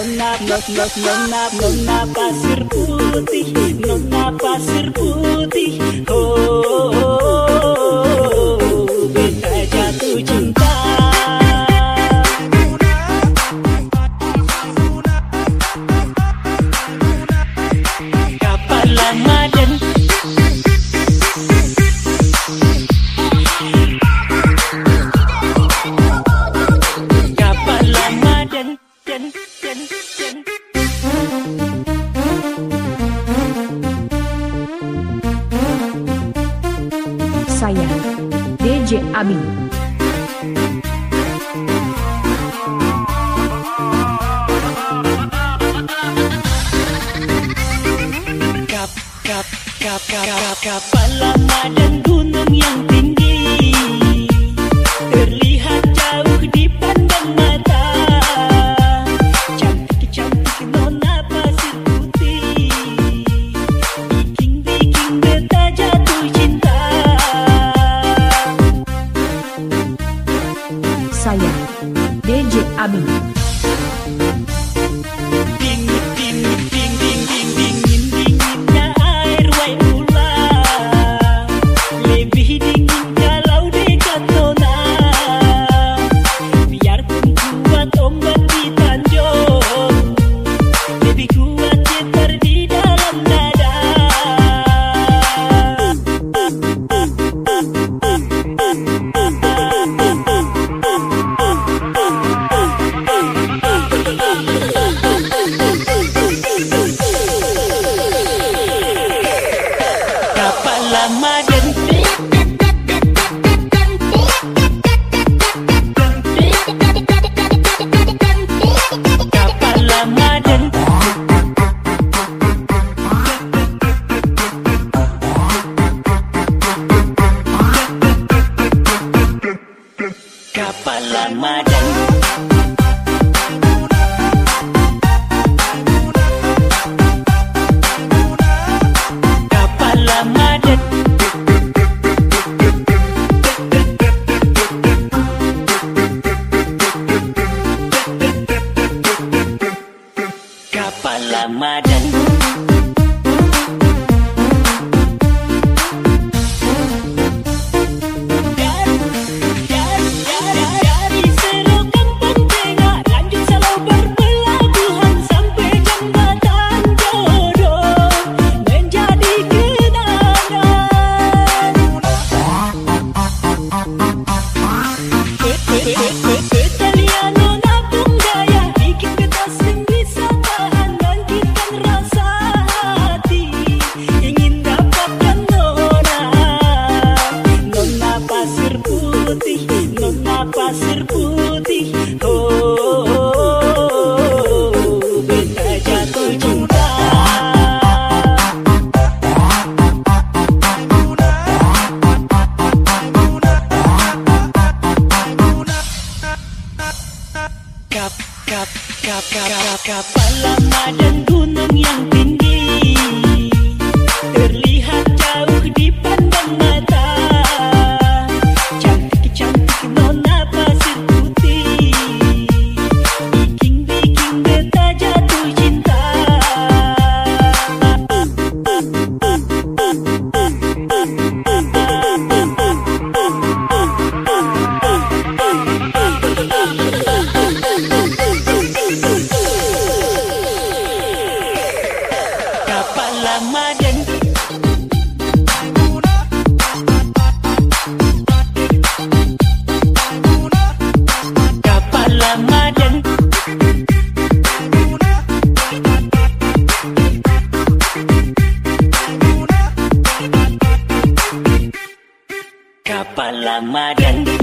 nona nona nona nona pasir putih nona pasir putih oh Ami. Kap, kap, kap, kap, kap, kap, kap, kap, saya, DJ Abi. Ramadan Kapalan dan gunung yang tinggi Ramadan Kapal Ramadan Kapal Ramadan